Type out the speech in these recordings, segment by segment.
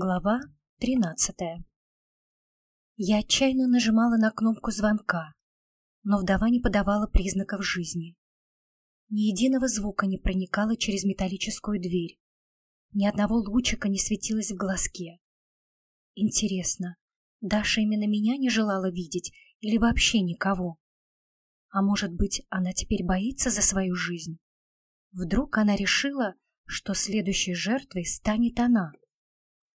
Глава тринадцатая Я отчаянно нажимала на кнопку звонка, но вдова не подавала признаков жизни. Ни единого звука не проникало через металлическую дверь, ни одного лучика не светилось в глазке. Интересно, Даша именно меня не желала видеть или вообще никого? А может быть, она теперь боится за свою жизнь? Вдруг она решила, что следующей жертвой станет она?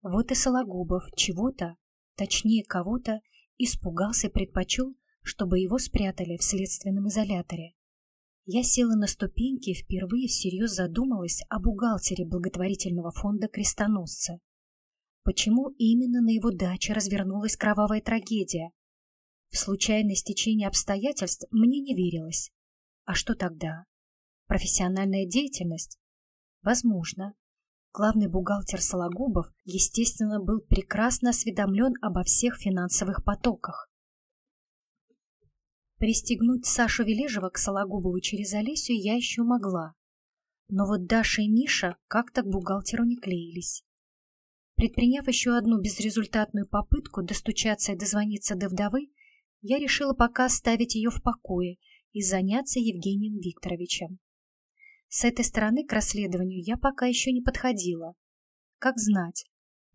Вот и Сологубов чего-то, точнее кого-то, испугался и предпочел, чтобы его спрятали в следственном изоляторе. Я села на ступеньки и впервые всерьез задумалась о бухгалтере благотворительного фонда «Крестоносца». Почему именно на его даче развернулась кровавая трагедия? В случайное стечение обстоятельств мне не верилось. А что тогда? Профессиональная деятельность? Возможно. Главный бухгалтер Сологубов, естественно, был прекрасно осведомлен обо всех финансовых потоках. Пристегнуть Сашу Вележева к Сологубову через Олесю я еще могла. Но вот Даша и Миша как-то к бухгалтеру не клеились. Предприняв еще одну безрезультатную попытку достучаться и дозвониться до вдовы, я решила пока оставить ее в покое и заняться Евгением Викторовичем. С этой стороны к расследованию я пока еще не подходила. Как знать,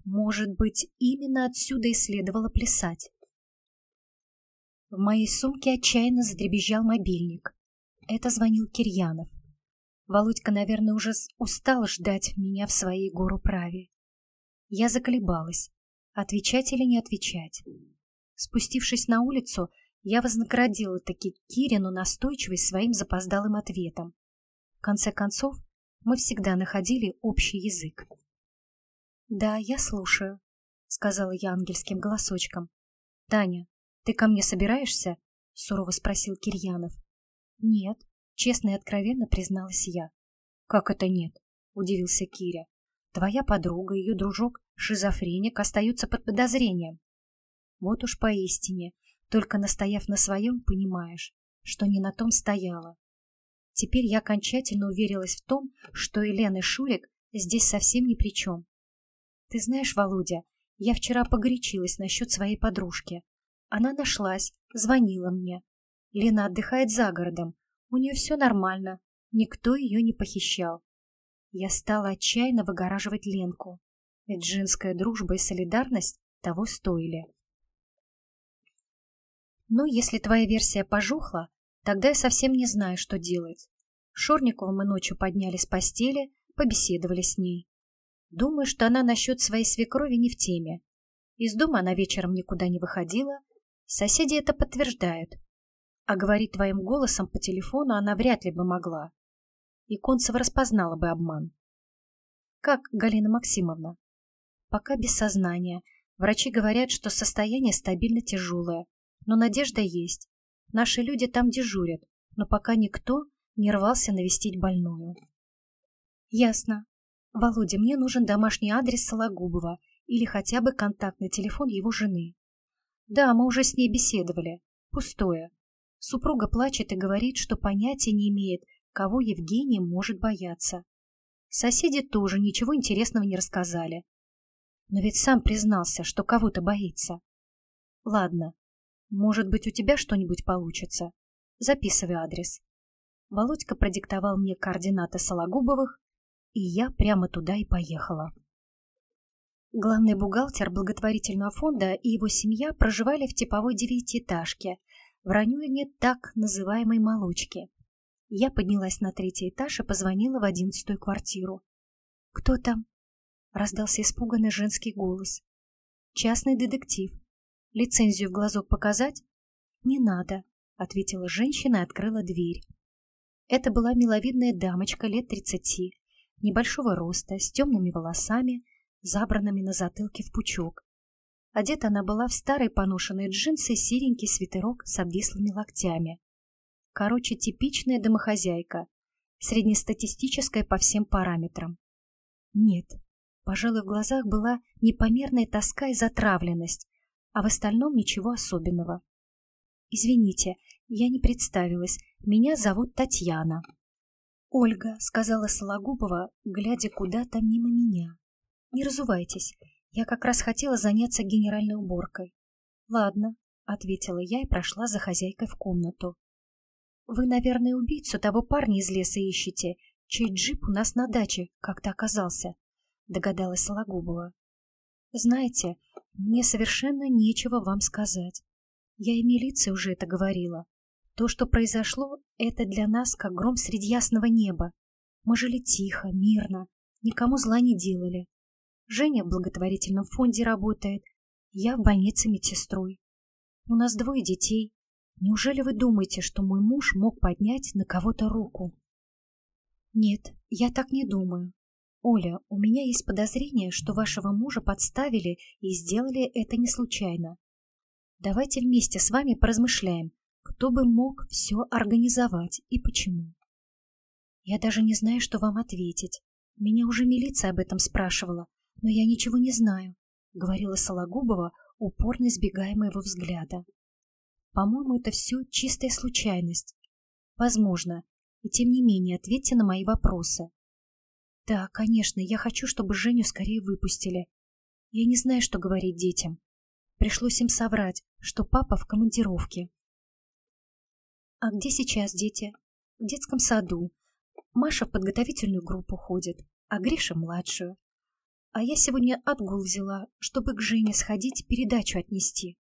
может быть, именно отсюда и следовало плясать. В моей сумке отчаянно задребезжал мобильник. Это звонил Кирьянов. Володька, наверное, уже устал ждать меня в своей гору праве. Я заколебалась, отвечать или не отвечать. Спустившись на улицу, я вознаградила таки Кирину настойчивость своим запоздалым ответом. Конце концов, мы всегда находили общий язык. «Да, я слушаю», — сказала я ангельским голосочком. «Таня, ты ко мне собираешься?» — сурово спросил Кирьянов. «Нет», — честно и откровенно призналась я. «Как это нет?» — удивился Киря. «Твоя подруга ее дружок-шизофреник остаются под подозрением». Вот уж поистине, только настояв на своем, понимаешь, что не на том стояла. Теперь я окончательно уверилась в том, что Елена и Шурик здесь совсем ни при чем. Ты знаешь, Володя, я вчера погорячилась насчет своей подружки. Она нашлась, звонила мне. Лена отдыхает за городом, у нее все нормально, никто ее не похищал. Я стала отчаянно выгораживать Ленку, ведь женская дружба и солидарность того стоили. Ну, если твоя версия пожухла, Тогда я совсем не знаю, что делать. Шорникову мы ночью подняли с постели, побеседовали с ней. Думаю, что она насчет своей свекрови не в теме. Из дома она вечером никуда не выходила. Соседи это подтверждают. А говорить твоим голосом по телефону она вряд ли бы могла. И Концева распознала бы обман. Как, Галина Максимовна? Пока без сознания. Врачи говорят, что состояние стабильно тяжелое, но надежда есть. Наши люди там дежурят, но пока никто не рвался навестить больную. Ясно. Володя, мне нужен домашний адрес Сологубова или хотя бы контактный телефон его жены. Да, мы уже с ней беседовали. Пустое. Супруга плачет и говорит, что понятия не имеет, кого Евгений может бояться. Соседи тоже ничего интересного не рассказали. Но ведь сам признался, что кого-то боится. Ладно, может быть, у тебя что-нибудь получится? Записывай адрес. Володька продиктовал мне координаты Сологубовых, и я прямо туда и поехала. Главный бухгалтер благотворительного фонда и его семья проживали в типовой девятиэтажке в районе так называемой «молочки». Я поднялась на третий этаж и позвонила в одиннадцатую квартиру. «Кто там?» — раздался испуганный женский голос. «Частный детектив. Лицензию в глазок показать? Не надо, ответила женщина и открыла дверь. Это была миловидная дамочка лет тридцати, небольшого роста, с темными волосами, забранными на затылке в пучок. Одета она была в старые поношенные джинсы и серенький свитерок с обвислыми локтями. Короче, типичная домохозяйка, среднестатистическая по всем параметрам. Нет, пожалуй, в глазах была непомерная тоска и затравленность, а в остальном ничего особенного. «Извините, я не представилась. Меня зовут Татьяна». «Ольга», — сказала Сологубова, глядя куда-то мимо меня. «Не разувайтесь. Я как раз хотела заняться генеральной уборкой. Ладно, ответила я и прошла за хозяйкой в комнату. Вы, наверное, убийцу того парня из леса ищете, чей джип у нас на даче как-то оказался, догадалась Сологубова. Знаете, мне совершенно нечего вам сказать. Я и милиции уже это говорила. То, что произошло, это для нас как гром среди ясного неба. Мы жили тихо, мирно, никому зла не делали. Женя в благотворительном фонде работает, я в больнице медсестрой. У нас двое детей. Неужели вы думаете, что мой муж мог поднять на кого-то руку? Нет, я так не думаю. Оля, у меня есть подозрение, что вашего мужа подставили и сделали это не случайно. Давайте вместе с вами поразмышляем, кто бы мог все организовать и почему. Я даже не знаю, что вам ответить. Меня уже милиция об этом спрашивала, но я ничего не знаю, говорила Сологубова, упорно избегая моего взгляда. По-моему, это все чистая случайность. Возможно, и тем не менее ответьте на мои вопросы. Да, конечно, я хочу, чтобы Женю скорее выпустили. Я не знаю, что говорить детям. Пришлось им соврать, что папа в командировке. А где сейчас дети? В детском саду. Маша в подготовительную группу ходит, а Гриша младшую. А я сегодня отгул взяла, чтобы к Жене сходить передачу отнести.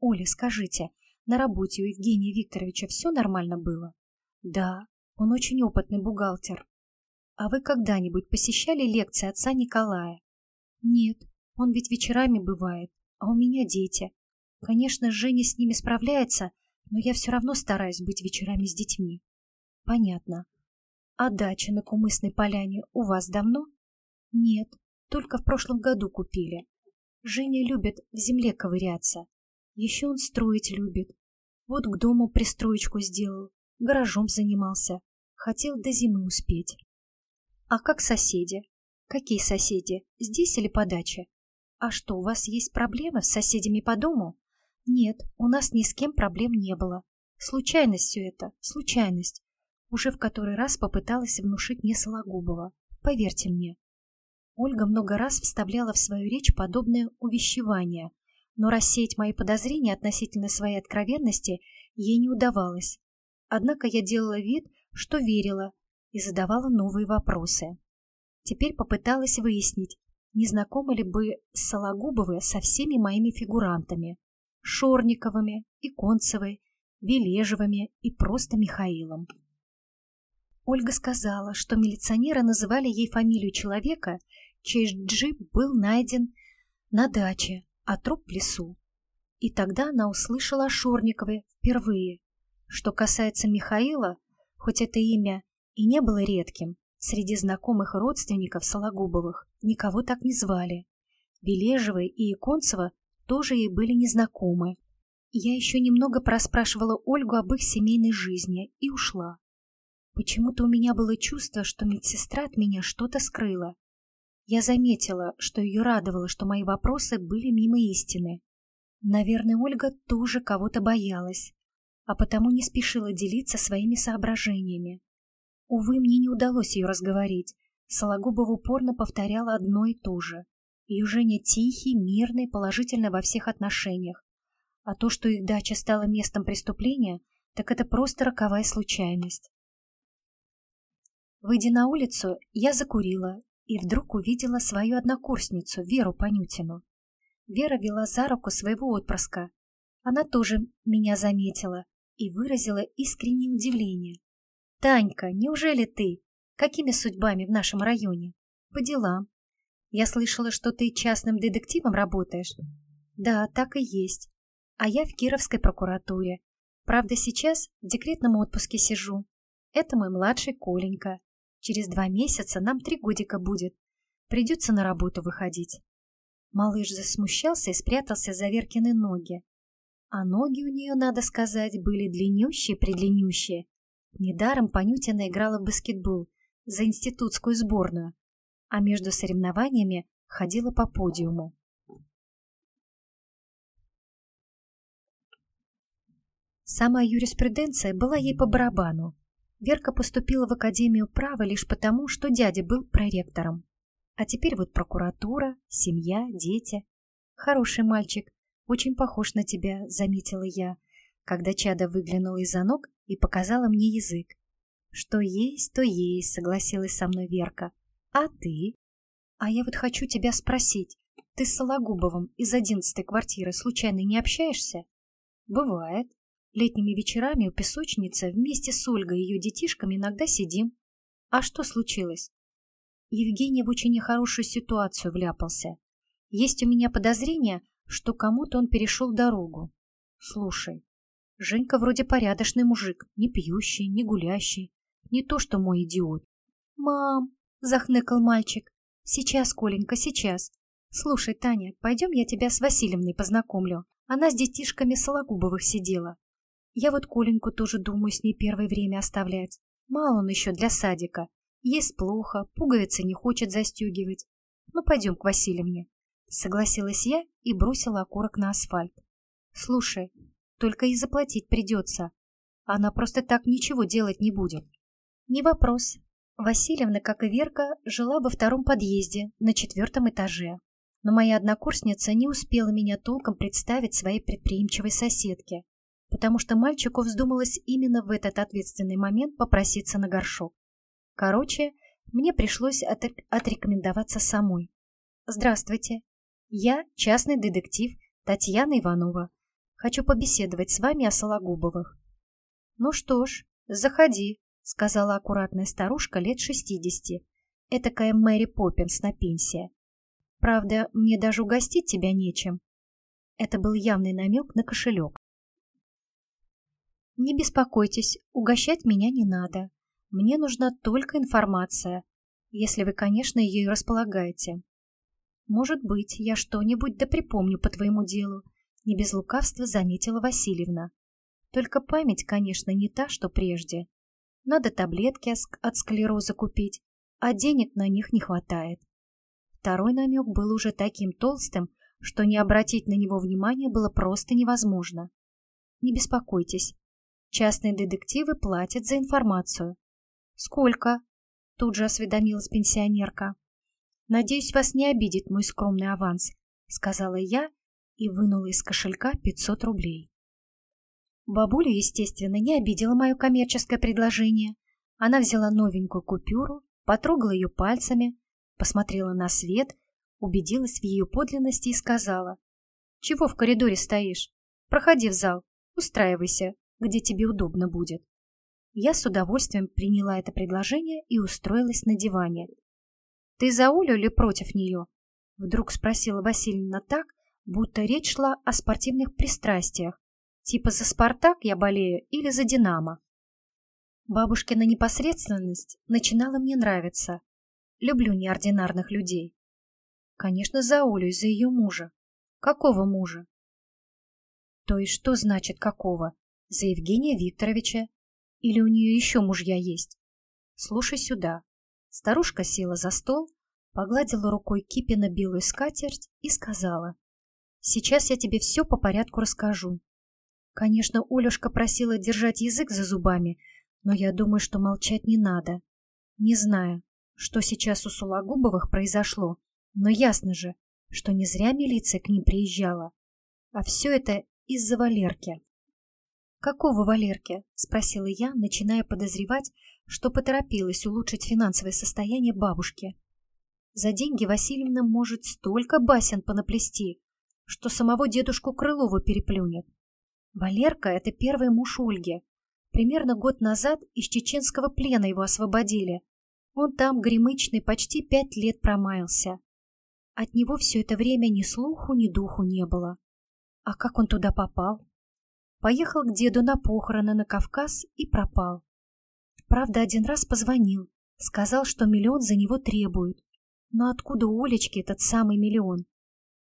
Оля, скажите, на работе у Евгения Викторовича все нормально было? Да, он очень опытный бухгалтер. А вы когда-нибудь посещали лекции отца Николая? Нет, он ведь вечерами бывает а у меня дети. Конечно, Женя с ними справляется, но я все равно стараюсь быть вечерами с детьми. Понятно. А дача на Кумысной поляне у вас давно? Нет, только в прошлом году купили. Женя любит в земле ковыряться. Еще он строить любит. Вот к дому пристроечку сделал, гаражом занимался. Хотел до зимы успеть. А как соседи? Какие соседи? Здесь или по даче? «А что, у вас есть проблемы с соседями по дому?» «Нет, у нас ни с кем проблем не было. Случайность все это, случайность». Уже в который раз попыталась внушить мне Сологубова. Поверьте мне. Ольга много раз вставляла в свою речь подобное увещевание, но рассеять мои подозрения относительно своей откровенности ей не удавалось. Однако я делала вид, что верила, и задавала новые вопросы. Теперь попыталась выяснить, не знакомы ли бы Сологубовы со всеми моими фигурантами, Шорниковыми, Иконцевой, Вележевыми и просто Михаилом. Ольга сказала, что милиционеры называли ей фамилию человека, чей джип был найден на даче, а труп в лесу. И тогда она услышала о Шорниковой впервые. Что касается Михаила, хоть это имя и не было редким, Среди знакомых родственников Сологубовых никого так не звали. Бележева и Иконцева тоже ей были незнакомы. Я еще немного проспрашивала Ольгу об их семейной жизни и ушла. Почему-то у меня было чувство, что медсестра от меня что-то скрыла. Я заметила, что ее радовало, что мои вопросы были мимо истины. Наверное, Ольга тоже кого-то боялась, а потому не спешила делиться своими соображениями. Увы, мне не удалось ее разговорить. Сологубов упорно повторяла одно и то же. Ее Женя тихий, мирный, положительно во всех отношениях. А то, что их дача стала местом преступления, так это просто роковая случайность. Выйдя на улицу, я закурила и вдруг увидела свою однокурсницу, Веру Понютину. Вера вела за руку своего отпрыска. Она тоже меня заметила и выразила искреннее удивление. «Танька, неужели ты? Какими судьбами в нашем районе?» «По делам. Я слышала, что ты частным детективом работаешь?» «Да, так и есть. А я в Кировской прокуратуре. Правда, сейчас в декретном отпуске сижу. Это мой младший Коленька. Через два месяца нам три годика будет. Придется на работу выходить». Малыш засмущался и спрятался за Веркины ноги. А ноги у нее, надо сказать, были длиннющие-предлиннющие, Недаром Панютина играла в баскетбол за институтскую сборную, а между соревнованиями ходила по подиуму. Сама юриспруденция была ей по барабану. Верка поступила в Академию права лишь потому, что дядя был проректором. А теперь вот прокуратура, семья, дети. Хороший мальчик, очень похож на тебя, заметила я, когда чада выглянула из-за ног и показала мне язык. Что есть, то есть, согласилась со мной Верка. А ты? А я вот хочу тебя спросить, ты с Сологубовым из одиннадцатой квартиры случайно не общаешься? Бывает. Летними вечерами у песочницы вместе с Ольгой и ее детишками иногда сидим. А что случилось? Евгений в очень нехорошую ситуацию вляпался. Есть у меня подозрение, что кому-то он перешел дорогу. Слушай, Женька вроде порядочный мужик, не пьющий, не гулящий, не то что мой идиот. «Мам!» — захныкал мальчик. «Сейчас, Коленька, сейчас. Слушай, Таня, пойдем я тебя с Васильевной познакомлю. Она с детишками Сологубовых сидела. Я вот Коленьку тоже думаю с ней первое время оставлять. Мало он еще для садика. Есть плохо, пуговицы не хочет застегивать. Ну, пойдем к Васильевне. Согласилась я и бросила окурок на асфальт. Слушай, только и заплатить придется. Она просто так ничего делать не будет. Не вопрос. Васильевна, как и Верка, жила во втором подъезде на четвертом этаже. Но моя однокурсница не успела меня толком представить своей предприимчивой соседке, потому что мальчику вздумалось именно в этот ответственный момент попроситься на горшок. Короче, мне пришлось отрекомендоваться самой. Здравствуйте. Я частный детектив Татьяна Иванова. Хочу побеседовать с вами о Сологубовых. Ну что ж, заходи, сказала аккуратная старушка лет шестидесяти. Этакая Мэри Поппинс на пенсии. Правда, мне даже угостить тебя нечем. Это был явный намек на кошелек. Не беспокойтесь, угощать меня не надо. Мне нужна только информация, если вы, конечно, ею располагаете. Может быть, я что-нибудь да припомню по твоему делу, не без лукавства заметила Васильевна. Только память, конечно, не та, что прежде. Надо таблетки от склероза купить, а денег на них не хватает. Второй намек был уже таким толстым, что не обратить на него внимания было просто невозможно. Не беспокойтесь. Частные детективы платят за информацию. «Сколько?» — тут же осведомилась пенсионерка. «Надеюсь, вас не обидит мой скромный аванс», — сказала я и вынула из кошелька 500 рублей. Бабуля, естественно, не обидела мое коммерческое предложение. Она взяла новенькую купюру, потрогала ее пальцами, посмотрела на свет, убедилась в ее подлинности и сказала, «Чего в коридоре стоишь? Проходи в зал, устраивайся, где тебе удобно будет». Я с удовольствием приняла это предложение и устроилась на диване. «Ты за Олю или против нее?» Вдруг спросила Васильевна так, будто речь шла о спортивных пристрастиях. Типа за «Спартак» я болею или за «Динамо». Бабушкина непосредственность начинала мне нравиться. Люблю неординарных людей. Конечно, за Олю и за ее мужа. Какого мужа? То есть что значит какого? За Евгения Викторовича или у нее еще мужья есть? Слушай сюда. Старушка села за стол, погладила рукой Кипина белую скатерть и сказала. Сейчас я тебе все по порядку расскажу. Конечно, Олюшка просила держать язык за зубами, но я думаю, что молчать не надо. Не знаю, что сейчас у Сологубовых произошло, но ясно же, что не зря милиция к ним приезжала. А все это из-за Валерки. «Какого Валерки?» — спросила я, начиная подозревать, что поторопилась улучшить финансовое состояние бабушки. За деньги Васильевна может столько басен понаплести, что самого дедушку Крылова переплюнет. Валерка — это первый муж Ольги. Примерно год назад из чеченского плена его освободили. Он там, гремычный, почти пять лет промаялся. От него все это время ни слуху, ни духу не было. А как он туда попал? Поехал к деду на похороны на Кавказ и пропал. Правда, один раз позвонил, сказал, что миллион за него требуют. Но откуда у Олечки этот самый миллион?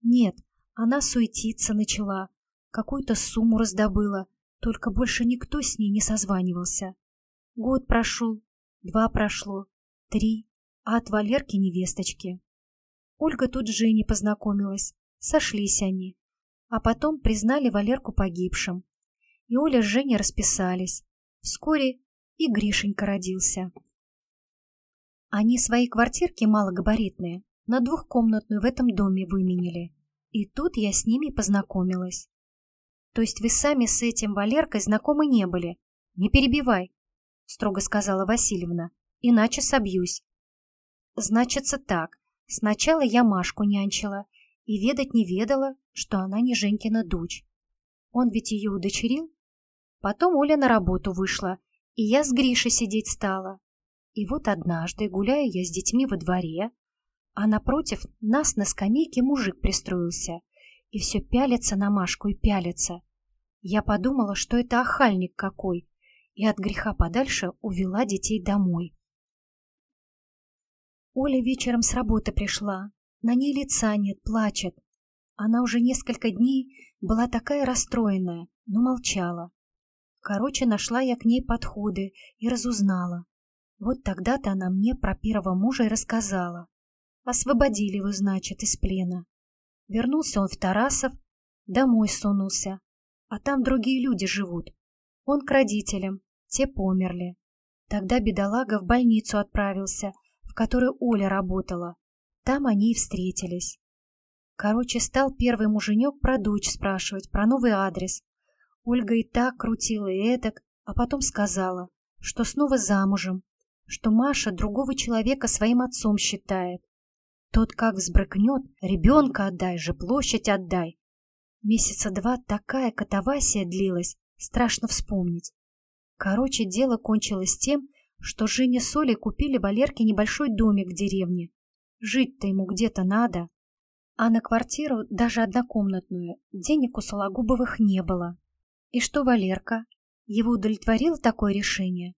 Нет, она суетиться начала, какую-то сумму раздобыла, только больше никто с ней не созванивался. Год прошел, два прошло, три, а от Валерки невесточки. Ольга тут с Женей познакомилась, сошлись они, а потом признали Валерку погибшим. И Оля с Женей расписались. Вскоре и Гришенька родился. Они свои квартирки малогабаритные на двухкомнатную в этом доме выменили. И тут я с ними познакомилась. То есть вы сами с этим Валеркой знакомы не были? Не перебивай, строго сказала Васильевна, иначе собьюсь. Значится так, сначала я Машку нянчила и ведать не ведала, что она не Женькина дочь. Он ведь ее удочерил. Потом Оля на работу вышла, и я с Гришей сидеть стала. И вот однажды, гуляя я с детьми во дворе, а напротив нас на скамейке мужик пристроился и все пялится на Машку и пялится. Я подумала, что это охальник какой, и от греха подальше увела детей домой. Оля вечером с работы пришла, на ней лица нет, плачет. Она уже несколько дней была такая расстроенная, но молчала. Короче, нашла я к ней подходы и разузнала. Вот тогда-то она мне про первого мужа и рассказала. Освободили его, значит, из плена. Вернулся он в Тарасов, домой сунулся. А там другие люди живут. Он к родителям, те померли. Тогда бедолага в больницу отправился, в которой Оля работала. Там они и встретились. Короче, стал первый муженек про дочь спрашивать, про новый адрес. Ольга и так крутила и эдак, а потом сказала, что снова замужем, что Маша другого человека своим отцом считает. Тот как взбрыкнет, ребенка отдай же, площадь отдай. Месяца два такая катавасия длилась, страшно вспомнить. Короче, дело кончилось тем, что Женя с Олей купили Валерке небольшой домик в деревне. Жить-то ему где-то надо. А на квартиру, даже однокомнатную, денег у Сологубовых не было. И что Валерка? Его удовлетворило такое решение?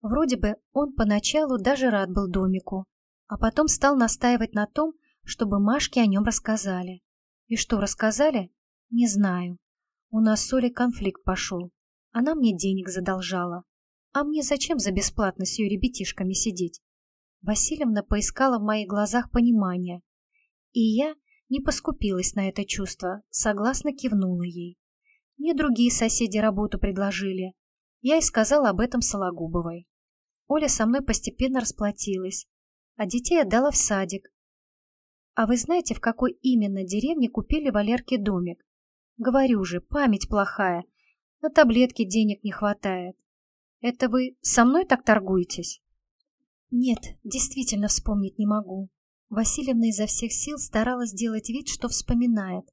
Вроде бы он поначалу даже рад был домику, а потом стал настаивать на том, чтобы Машке о нем рассказали. И что рассказали? Не знаю. У нас с Олей конфликт пошел. Она мне денег задолжала. А мне зачем за бесплатно с ее ребятишками сидеть? Васильевна поискала в моих глазах понимание. И я не поскупилась на это чувство, согласно кивнула ей. Мне другие соседи работу предложили. Я и сказала об этом Сологубовой. Оля со мной постепенно расплатилась, а детей отдала в садик. А вы знаете, в какой именно деревне купили Валерке домик? Говорю же, память плохая. На таблетки денег не хватает. Это вы со мной так торгуетесь? Нет, действительно вспомнить не могу. Васильевна изо всех сил старалась сделать вид, что вспоминает.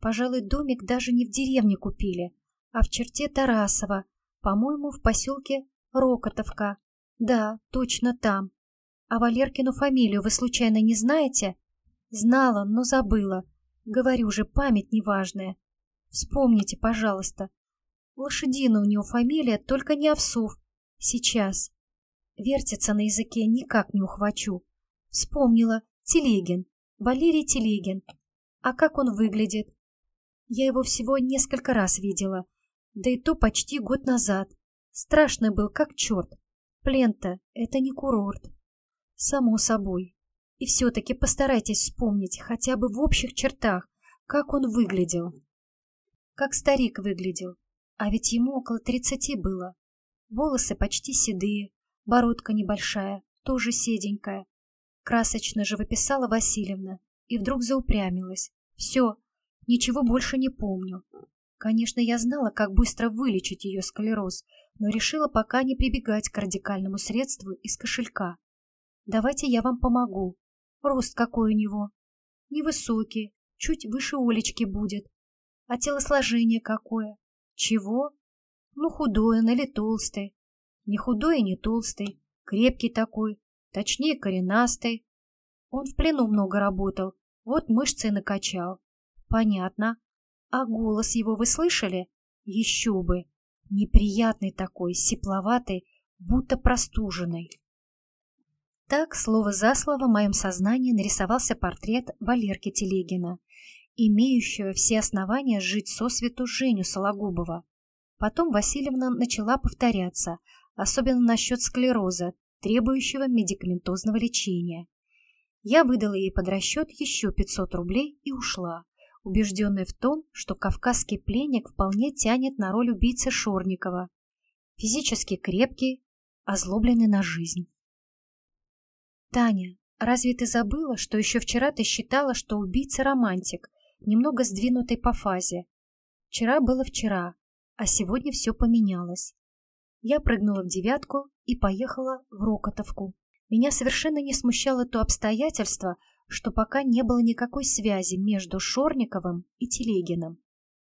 Пожалуй, домик даже не в деревне купили, а в черте Тарасова, по-моему, в поселке Рокотовка. Да, точно там. А Валеркину фамилию вы случайно не знаете? Знала, но забыла. Говорю же, память неважная. Вспомните, пожалуйста. Лошадина у него фамилия, только не Овсов. Сейчас. Вертится на языке, никак не ухвачу. Вспомнила. Телегин. Валерий Телегин. А как он выглядит? Я его всего несколько раз видела. Да и то почти год назад. Страшный был, как черт. Плента — это не курорт. Само собой. И все-таки постарайтесь вспомнить хотя бы в общих чертах, как он выглядел. Как старик выглядел. А ведь ему около тридцати было. Волосы почти седые, бородка небольшая, тоже седенькая. Красочно же выписала Васильевна и вдруг заупрямилась. Все, ничего больше не помню. Конечно, я знала, как быстро вылечить ее склероз, но решила пока не прибегать к радикальному средству из кошелька. Давайте я вам помогу. Рост какой у него? Невысокий, чуть выше Олечки будет. А телосложение какое? Чего? Ну, худой он или толстый. Не худой и не толстый, крепкий такой, точнее коренастый. Он в плену много работал, вот мышцы накачал. Понятно. А голос его вы слышали? Еще бы. Неприятный такой, сипловатый, будто простуженный. Так, слово за слово, в моем сознании нарисовался портрет Валерки Телегина, имеющего все основания жить сосвету Женю Сологубова. Потом Васильевна начала повторяться, особенно насчет склероза, требующего медикаментозного лечения. Я выдала ей под расчет еще 500 рублей и ушла убежденный в том, что кавказский пленник вполне тянет на роль убийцы Шорникова. Физически крепкий, озлобленный на жизнь. «Таня, разве ты забыла, что еще вчера ты считала, что убийца романтик, немного сдвинутый по фазе? Вчера было вчера, а сегодня все поменялось. Я прыгнула в девятку и поехала в Рокотовку. Меня совершенно не смущало то обстоятельство, что пока не было никакой связи между Шорниковым и Телегиным.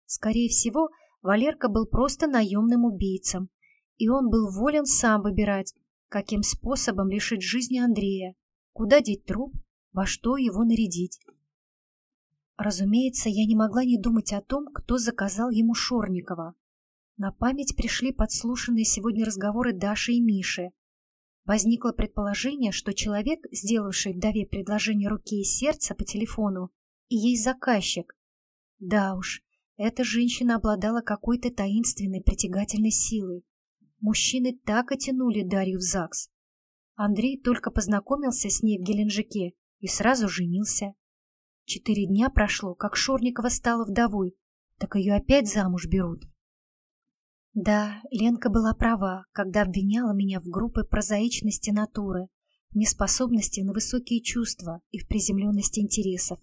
Скорее всего, Валерка был просто наемным убийцем, и он был волен сам выбирать, каким способом лишить жизни Андрея, куда деть труп, во что его нарядить. Разумеется, я не могла не думать о том, кто заказал ему Шорникова. На память пришли подслушанные сегодня разговоры Даши и Миши. Возникло предположение, что человек, сделавший вдове предложение руки и сердца по телефону, и есть заказчик. Да уж, эта женщина обладала какой-то таинственной притягательной силой. Мужчины так и тянули Дарью в ЗАГС. Андрей только познакомился с ней в Геленджике и сразу женился. Четыре дня прошло, как Шорникова стала вдовой, так ее опять замуж берут. Да, Ленка была права, когда обвиняла меня в группе прозаичности натуры, неспособности на высокие чувства и в приземленности интересов.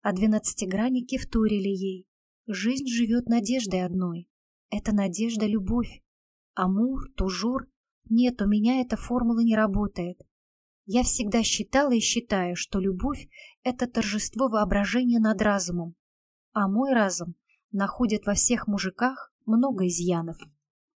А двенадцатигранники вторили ей. Жизнь живет надеждой одной. Это надежда — любовь. Амур, тужур. Нет, у меня эта формула не работает. Я всегда считала и считаю, что любовь — это торжество воображения над разумом. А мой разум находит во всех мужиках много изъянов.